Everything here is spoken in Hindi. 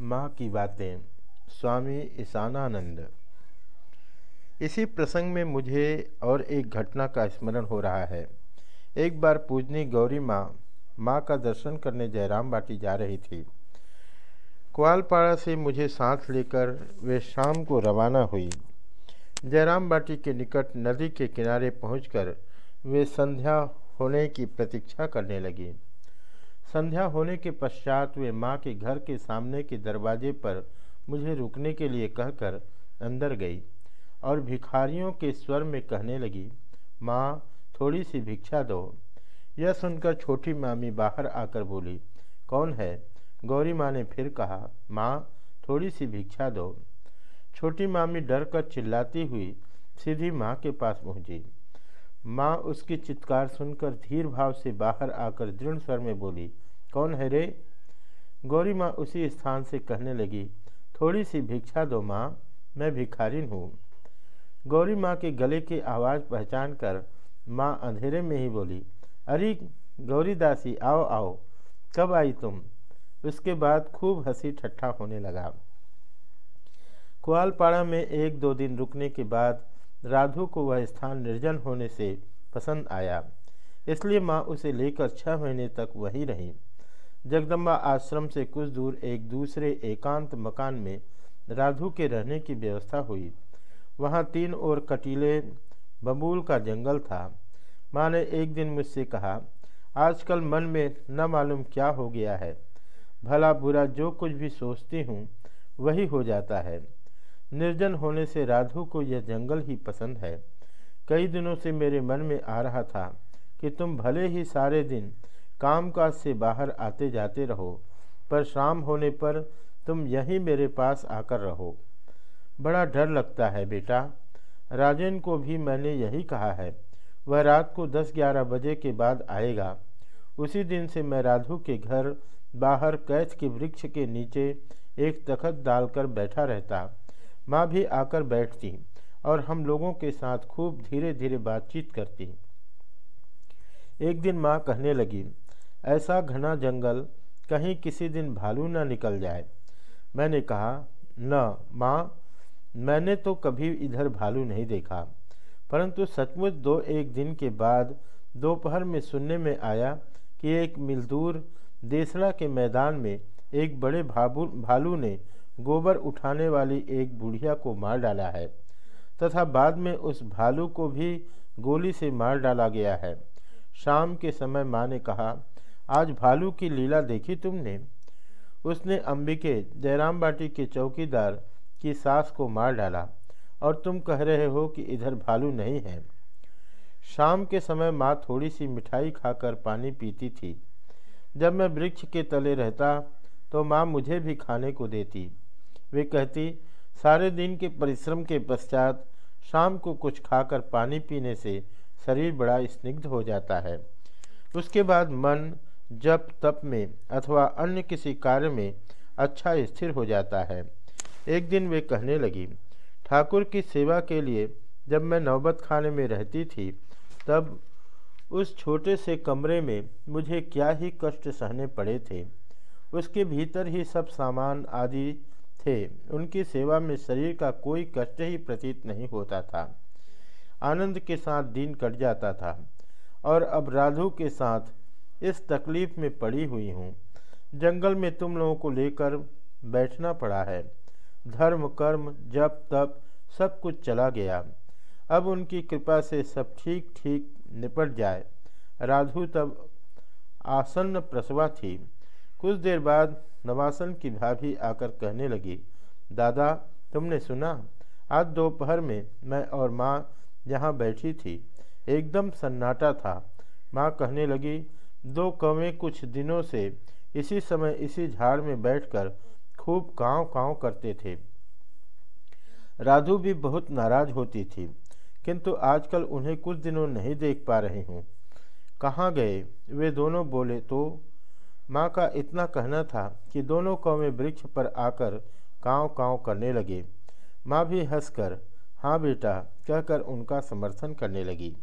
माँ की बातें, स्वामी ईशानानंद। इसी प्रसंग में मुझे और एक घटना का स्मरण हो रहा है। एक बार पूजनी गौरी माँ माँ का दर्शन करने जयराम बाटी जा रही थी। कुआलपाड़ा से मुझे साथ लेकर वे शाम को रवाना हुई। जयराम बाटी के निकट नदी के किनारे पहुंचकर वे संध्या होने की प्रतीक्षा करने लगी। संध्या होने के पश्चात वे माँ के घर के सामने के दरवाजे पर मुझे रुकने के लिए कहकर अंदर गई और भिखारियों के स्वर में कहने लगी, माँ, थोड़ी सी भिक्षा दो। यह सुनकर छोटी मामी बाहर आकर बोली, कौन है? गौरी माँ ने फिर कहा, माँ, थोड़ी सी भिक्षा दो। छोटी मामी डर कर चिल्लाती हुई सीधी माँ के पास पहुँची। माँ उसकी चित्कार सुनकर धीर भाव से बाहर आकर दृढ़ स्वर में बोली, कौन है रे? गौरी माँ उसी स्थान से कहने लगी, थोड़ी सी भिक्षा दो माँ, मैं भिखारिन हूँ। गौरी माँ के गले की आवाज़ पहचान कर माँ अंधेरे में ही बोली, अरे गौरी दासी, आओ आओ, कब आई तुम? उसके बाद खूब हँसी ठट्ठा होने लगा। कुआलपाड़ा में एक दो दिन रुकने के बाद राधु को वह स्थान निर्जन होने से पसंद आया। इसलिए माँ उसे लेकर छः महीने तक वहीं रही। जगदम्बा आश्रम से कुछ दूर एक दूसरे एकांत मकान में राधु के रहने की व्यवस्था हुई। वहाँ तीन और कटीले बबूल का जंगल था। माँ ने एक दिन मुझसे कहा, आजकल मन में न मालूम क्या हो गया है। भला बुरा जो कुछ भी सोचती हूँ, वही हो जाता है। निर्जन होने से राधु को यह जंगल ही पसंद है। कई दिनों से मेरे मन में आ रहा था कि तुम भले ही सारे दिन कामकाज से बाहर आते जाते रहो, पर शाम होने पर तुम यहीं मेरे पास आकर रहो। बड़ा डर लगता है बेटा। राजेन को भी मैंने यही कहा है। वह रात को 10-11 बजे के बाद आएगा। उसी दिन से मैं राधु के घर बाहर कैच के वृक्ष के नीचे एक तखत डालकर बैठा रहता। माँ भी आकर बैठती और हम लोगों के साथ खूब धीरे धीरे बातचीत करती एक दिन माँ कहने लगी, ऐसा घना जंगल कहीं किसी दिन भालू न निकल जाए। मैंने कहा, न, माँ, मैंने तो कभी इधर भालू नहीं देखा। परंतु सचमुच दो एक दिन के बाद दोपहर में सुनने में आया कि एक मिलदूर देसड़ा के मैदान में एक बड़े भालू भालू ने गोबर उठाने वाली एक बुढ़िया को मार डाला है तथा बाद में उस भालू को भी गोली से मार डाला गया है। शाम के समय माँ ने कहा, आज भालू की लीला देखी तुमने? उसने अंबिके, जयराम बाटी के चौकीदार की सास को मार डाला और तुम कह रहे हो कि इधर भालू नहीं है। शाम के समय माँ थोड़ी सी मिठाई खाकर पानी पीती थी। जब मैं वृक्ष के तले रहता तो माँ मुझे भी खाने को देती। वे कहती, सारे दिन के परिश्रम के पश्चात शाम को कुछ खाकर पानी पीने से शरीर बड़ा स्निग्ध हो जाता है। उसके बाद मन जप, तप में अथवा अन्य किसी कार्य में अच्छा स्थिर हो जाता है। एक दिन वे कहने लगी, ठाकुर की सेवा के लिए जब मैं नौबत खाने में रहती थी, तब उस छोटे से कमरे में मुझे क्या ही कष्ट सहने पड़े थे। उसके भीतर ही सब सामान आदि थे। उनकी सेवा में शरीर का कोई कष्ट ही प्रतीत नहीं होता था। आनंद के साथ दिन कट जाता था और अब राधु के साथ इस तकलीफ़ में पड़ी हुई हूँ। जंगल में तुम लोगों को लेकर बैठना पड़ा है। धर्म, कर्म, जप, तप सब कुछ चला गया। अब उनकी कृपा से सब ठीक ठीक निपट जाए। राधु तब आसन्न प्रसवा थी। कुछ देर बाद नवासन की भाभी आकर कहने लगी, दादा, तुमने सुना? आज दोपहर में मैं और माँ यहाँ बैठी थी। एकदम सन्नाटा था। माँ कहने लगी, दो कौवें कुछ दिनों से इसी समय इसी झाड़ में बैठकर खूब काँव काँव करते थे। राधु भी बहुत नाराज़ होती थी, किंतु आजकल उन्हें कुछ दिनों नहीं देख पा रही हूँ। कहाँ गए? वे दोनों बोले तो माँ का इतना कहना था कि दोनों कौवें वृक्ष पर आकर काँव काँव करने लगे। माँ भी हंसकर हाँ बेटा, कहकर उनका समर्थन करने लगी।